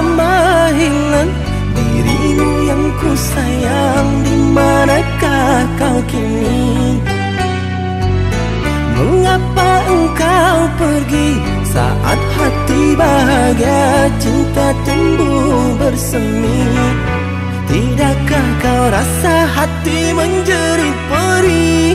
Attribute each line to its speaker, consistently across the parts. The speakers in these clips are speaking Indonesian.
Speaker 1: lama hilang Dirimu yang ku sayang Di manakah kau kini? Mengapa engkau pergi Saat hati bahagia Cinta tumbuh bersemi? Tidakkah kau rasa hati menjerit perih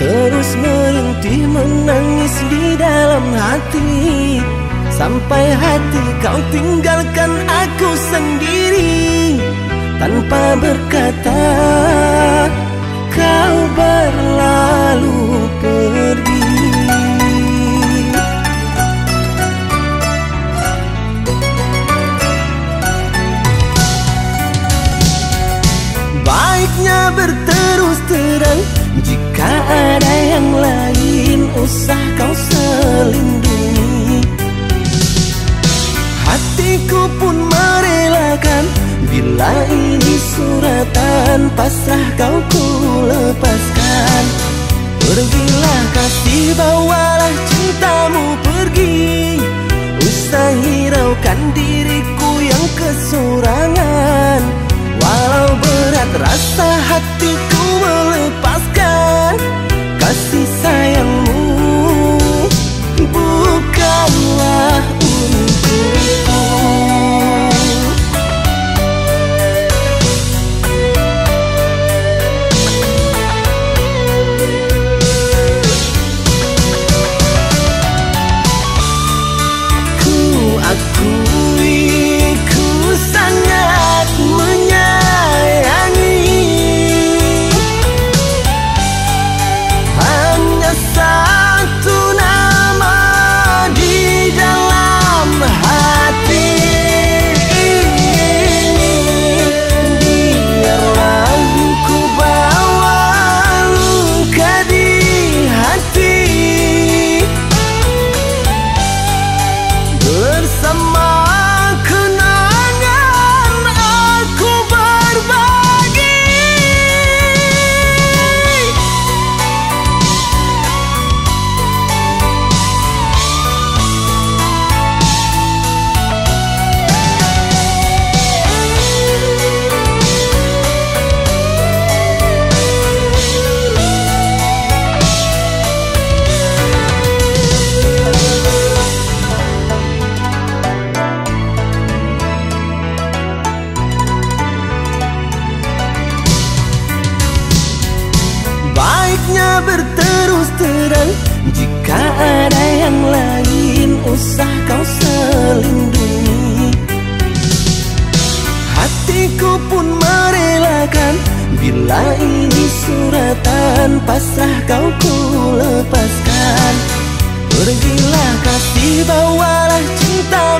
Speaker 1: Terus merintih menangis di dalam hati Sampai hati kau tinggalkan aku sendiri Tanpa berkata Kau berlalu pergi ini suratan Pasrah kau ku lepaskan. Pergilah kasih bawalah cintamu pergi. Usah hiraukan diriku yang kesurangan. Walau berat rasa hatiku berterus terang. Jika ada yang lain Usah kau selindungi. Hatiku pun merelakan. Bila ini suratan Pasrah kau ku lepaskan. Pergilah kasih bawalah cintamu